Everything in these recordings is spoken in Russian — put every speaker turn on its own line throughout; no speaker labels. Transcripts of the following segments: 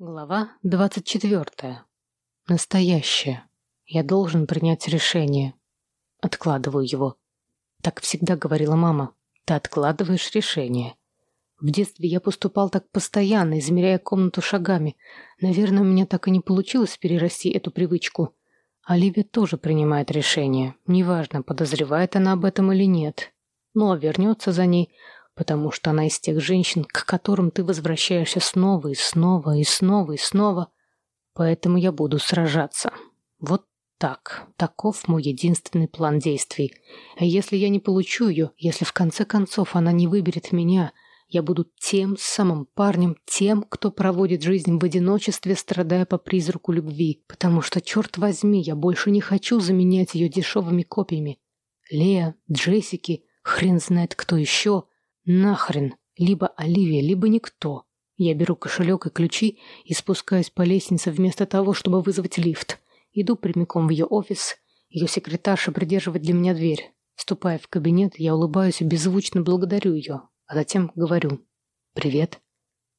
Глава двадцать четвертая. Настоящее. Я должен принять решение. Откладываю его. Так всегда говорила мама. Ты откладываешь решение. В детстве я поступал так постоянно, измеряя комнату шагами. Наверное, у меня так и не получилось перерасти эту привычку. Оливия тоже принимает решение. Неважно, подозревает она об этом или нет. А вернется за ней, потому что она из тех женщин, к которым ты возвращаешься снова и снова и снова и снова. Поэтому я буду сражаться. Вот так. Таков мой единственный план действий. А если я не получу ее, если в конце концов она не выберет меня, я буду тем самым парнем, тем, кто проводит жизнь в одиночестве, страдая по призраку любви. Потому что, черт возьми, я больше не хочу заменять ее дешевыми копиями. Лея, Джессики, хрен знает кто еще — Нахрен. Либо Оливия, либо никто. Я беру кошелек и ключи и спускаюсь по лестнице вместо того, чтобы вызвать лифт. Иду прямиком в ее офис. Ее секретарша придерживает для меня дверь. Ступая в кабинет, я улыбаюсь и беззвучно благодарю ее, а затем говорю «Привет».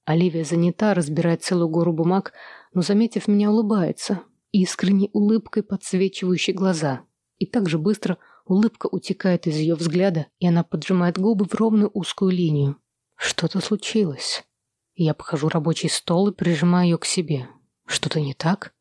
Оливия занята, разбирает целую гору бумаг, но, заметив меня, улыбается, искренней улыбкой подсвечивающей глаза, и так же быстро Улыбка утекает из ее взгляда, и она поджимает губы в ровную узкую линию. Что-то случилось. Я обхожу рабочий стол и прижимаю ее к себе. Что-то не так?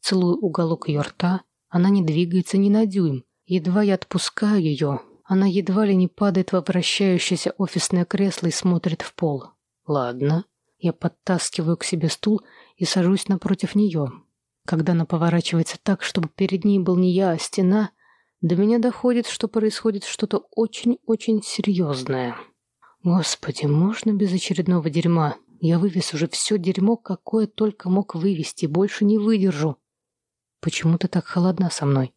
Целую уголок ее рта. Она не двигается ни на дюйм. Едва я отпускаю ее, она едва ли не падает во вращающееся офисное кресло и смотрит в пол. Ладно. Я подтаскиваю к себе стул и сажусь напротив нее. Когда она поворачивается так, чтобы перед ней был не я, а стена — до меня доходит, что происходит что-то очень-очень серьезное. Господи, можно без очередного дерьма? Я вывез уже все дерьмо, какое только мог вывести, больше не выдержу. Почему ты так холодна со мной?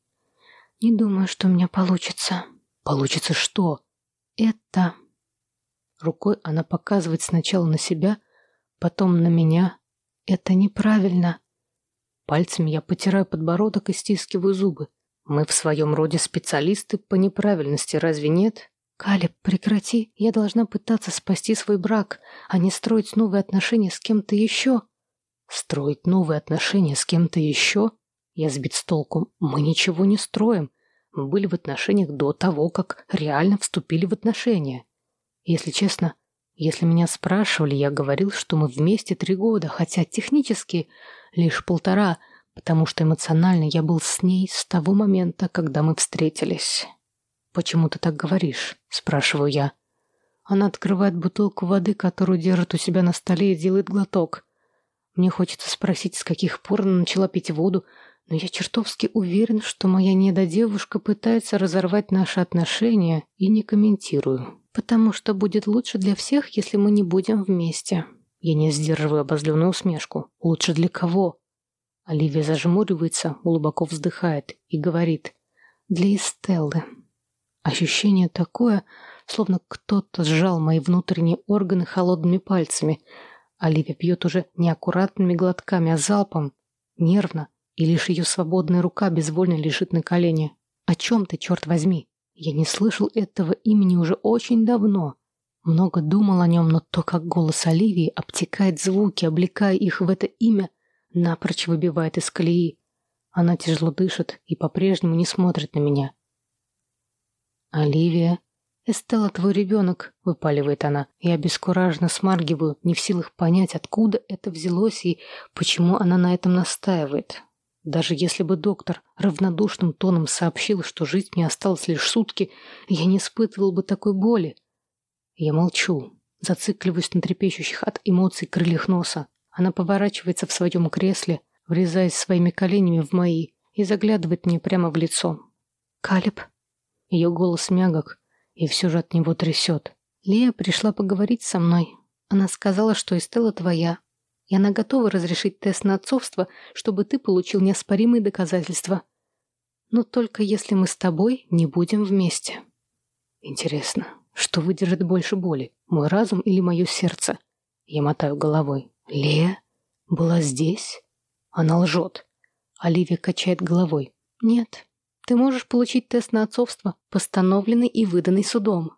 Не думаю, что у меня получится. Получится что? Это... Рукой она показывает сначала на себя, потом на меня. Это неправильно. Пальцами я потираю подбородок и стискиваю зубы. Мы в своем роде специалисты по неправильности, разве нет? Калеб, прекрати. Я должна пытаться спасти свой брак, а не строить новые отношения с кем-то еще. Строить новые отношения с кем-то еще? Я сбит с толку. Мы ничего не строим. Мы были в отношениях до того, как реально вступили в отношения. Если честно, если меня спрашивали, я говорил, что мы вместе три года, хотя технически лишь полтора – потому что эмоционально я был с ней с того момента, когда мы встретились. «Почему ты так говоришь?» – спрашиваю я. Она открывает бутылку воды, которую держит у себя на столе и делает глоток. Мне хочется спросить, с каких пор она начала пить воду, но я чертовски уверен, что моя недодевушка пытается разорвать наши отношения и не комментирую. Потому что будет лучше для всех, если мы не будем вместе. Я не сдерживаю обозленную усмешку. Лучше для кого? Оливия зажмуривается, глубоко вздыхает и говорит «Для Эстеллы». Ощущение такое, словно кто-то сжал мои внутренние органы холодными пальцами. Оливия пьет уже не аккуратными глотками, а залпом, нервно, и лишь ее свободная рука безвольно лежит на колене. «О чем ты, черт возьми?» Я не слышал этого имени уже очень давно. Много думал о нем, но то, как голос Оливии обтекает звуки, облекая их в это имя, напрочь выбивает из колеи. Она тяжело дышит и по-прежнему не смотрит на меня. «Оливия, Эстелла твой ребенок», — выпаливает она. Я обескураженно смаргиваю, не в силах понять, откуда это взялось и почему она на этом настаивает. Даже если бы доктор равнодушным тоном сообщил, что жить мне осталось лишь сутки, я не испытывал бы такой боли. Я молчу, зацикливаюсь на трепещущих от эмоций крыльях носа. Она поворачивается в своем кресле, врезаясь своими коленями в мои, и заглядывает мне прямо в лицо. «Калеб?» Ее голос мягок, и все же от него трясет. «Лия пришла поговорить со мной. Она сказала, что Эстелла твоя, и она готова разрешить тест на отцовство, чтобы ты получил неоспоримые доказательства. Но только если мы с тобой не будем вместе». Интересно, что выдержит больше боли, мой разум или мое сердце? Я мотаю головой. Лея была здесь? Она лжет. Оливия качает головой. Нет, ты можешь получить тест на отцовство, постановленный и выданный судом.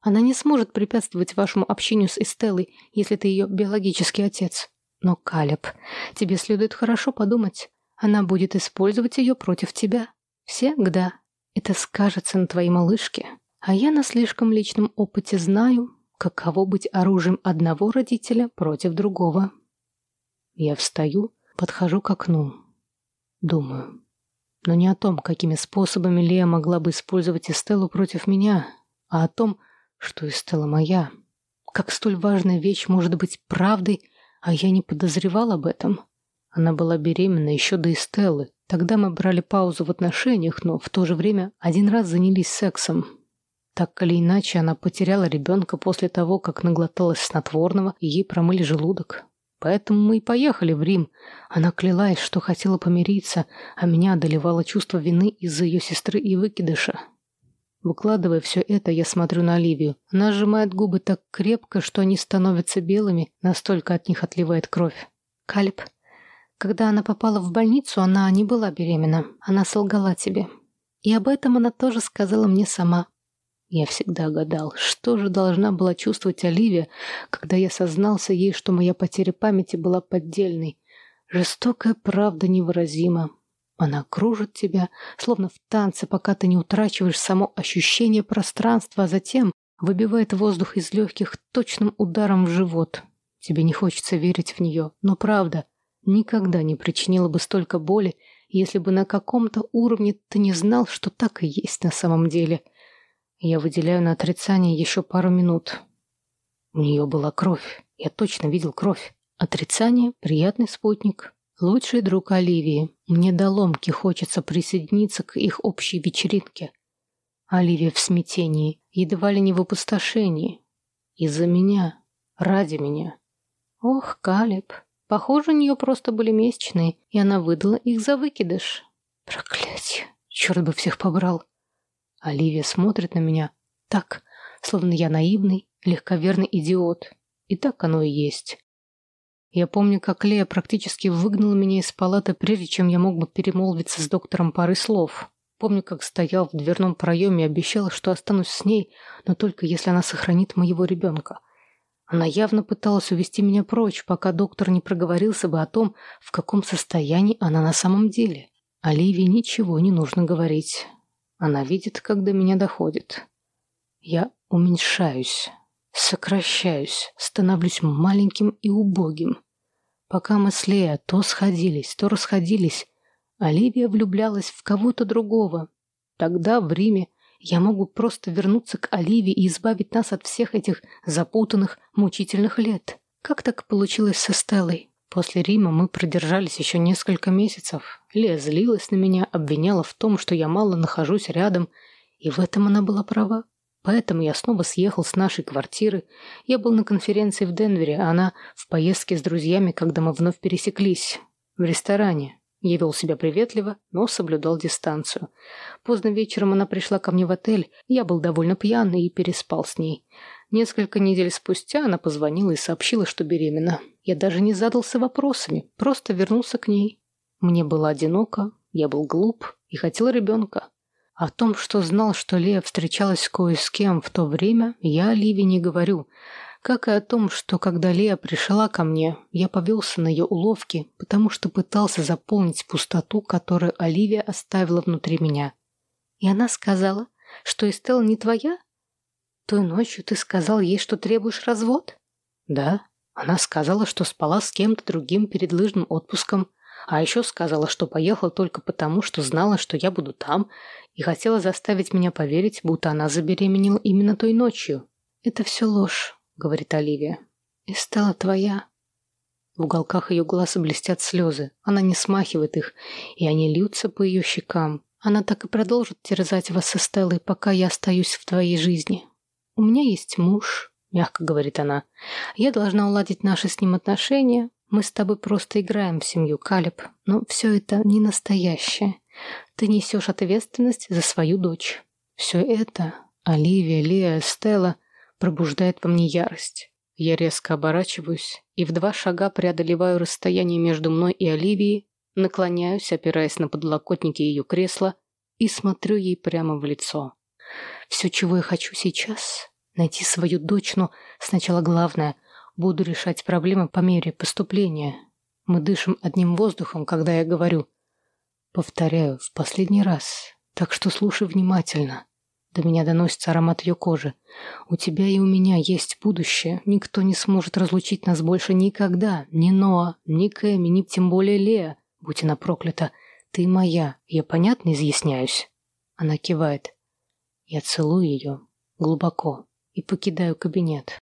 Она не сможет препятствовать вашему общению с Эстеллой, если ты ее биологический отец. Но, Калеб, тебе следует хорошо подумать. Она будет использовать ее против тебя. Всегда. Это скажется на твоей малышке. А я на слишком личном опыте знаю, каково быть оружием одного родителя против другого. Я встаю, подхожу к окну. Думаю. Но не о том, какими способами Лея могла бы использовать Эстеллу против меня, а о том, что Эстелла моя. Как столь важная вещь может быть правдой, а я не подозревал об этом. Она была беременна еще до Эстеллы. Тогда мы брали паузу в отношениях, но в то же время один раз занялись сексом. Так или иначе, она потеряла ребенка после того, как наглоталась снотворного, и ей промыли желудок. Поэтому мы и поехали в Рим. Она клялась, что хотела помириться, а меня одолевало чувство вины из-за ее сестры и выкидыша. Выкладывая все это, я смотрю на Оливию. Она сжимает губы так крепко, что они становятся белыми, настолько от них отливает кровь. Калиб, когда она попала в больницу, она не была беременна. Она солгала тебе. И об этом она тоже сказала мне сама. Я всегда гадал, что же должна была чувствовать Оливия, когда я сознался ей, что моя потеря памяти была поддельной. Жестокая правда невыразима. Она кружит тебя, словно в танце, пока ты не утрачиваешь само ощущение пространства, а затем выбивает воздух из легких точным ударом в живот. Тебе не хочется верить в нее, но правда никогда не причинила бы столько боли, если бы на каком-то уровне ты не знал, что так и есть на самом деле. Я выделяю на отрицание еще пару минут. У нее была кровь. Я точно видел кровь. Отрицание — приятный спутник. Лучший друг Оливии. Мне до ломки хочется присоединиться к их общей вечеринке. Оливия в смятении, едва ли не в опустошении. Из-за меня. Ради меня. Ох, Калиб. Похоже, у нее просто были месячные, и она выдала их за выкидыш. Проклятье. Черт бы всех побрал. Оливия смотрит на меня так, словно я наивный, легковерный идиот. И так оно и есть. Я помню, как Лея практически выгнала меня из палаты, прежде чем я мог бы перемолвиться с доктором парой слов. Помню, как стоял в дверном проеме и обещал, что останусь с ней, но только если она сохранит моего ребенка. Она явно пыталась увести меня прочь, пока доктор не проговорился бы о том, в каком состоянии она на самом деле. Оливии ничего не нужно говорить. Она видит, как до меня доходит. Я уменьшаюсь. Сокращаюсь, становлюсь маленьким и убогим. Пока мы с Лея то сходились, то расходились, Оливия влюблялась в кого-то другого. Тогда, в Риме, я могу просто вернуться к Оливии и избавить нас от всех этих запутанных, мучительных лет. Как так получилось со Стеллой? После Рима мы продержались еще несколько месяцев. Лея злилась на меня, обвиняла в том, что я мало нахожусь рядом, и в этом она была права. Поэтому я снова съехал с нашей квартиры. Я был на конференции в Денвере, а она в поездке с друзьями, когда мы вновь пересеклись. В ресторане. Я вел себя приветливо, но соблюдал дистанцию. Поздно вечером она пришла ко мне в отель, я был довольно пьяный и переспал с ней. Несколько недель спустя она позвонила и сообщила, что беременна. Я даже не задался вопросами, просто вернулся к ней. Мне было одиноко, я был глуп и хотел ребенка. О том, что знал, что Лея встречалась кое с кем в то время, я Ливе не говорю. Как и о том, что когда Лея пришла ко мне, я повелся на ее уловки, потому что пытался заполнить пустоту, которую Оливия оставила внутри меня. И она сказала, что Эстелла не твоя? Той ночью ты сказал ей, что требуешь развод? Да. Она сказала, что спала с кем-то другим перед лыжным отпуском. А еще сказала, что поехала только потому, что знала, что я буду там, и хотела заставить меня поверить, будто она забеременела именно той ночью. «Это все ложь», — говорит Оливия. «И стала твоя». В уголках ее глаз блестят слезы. Она не смахивает их, и они льются по ее щекам. Она так и продолжит терзать вас со Стеллой, пока я остаюсь в твоей жизни. «У меня есть муж», — мягко говорит она. «Я должна уладить наши с ним отношения, мы с тобой просто играем в семью, Калиб, но все это не настоящее. Ты несешь ответственность за свою дочь. Все это, Оливия, Лея, Стелла, пробуждает во мне ярость. Я резко оборачиваюсь и в два шага преодолеваю расстояние между мной и Оливией, наклоняюсь, опираясь на подлокотники ее кресла, и смотрю ей прямо в лицо. Все, чего я хочу сейчас, найти свою дочь, но сначала главное Буду решать проблемы по мере поступления. Мы дышим одним воздухом, когда я говорю. Повторяю, в последний раз. Так что слушай внимательно. До меня доносится аромат ее кожи. У тебя и у меня есть будущее. Никто не сможет разлучить нас больше никогда. Ни Ноа, ни Кэми, ни тем более Лея. Будь она проклята. Ты моя. Я понятно изъясняюсь? Она кивает. Я целую ее глубоко и покидаю кабинет.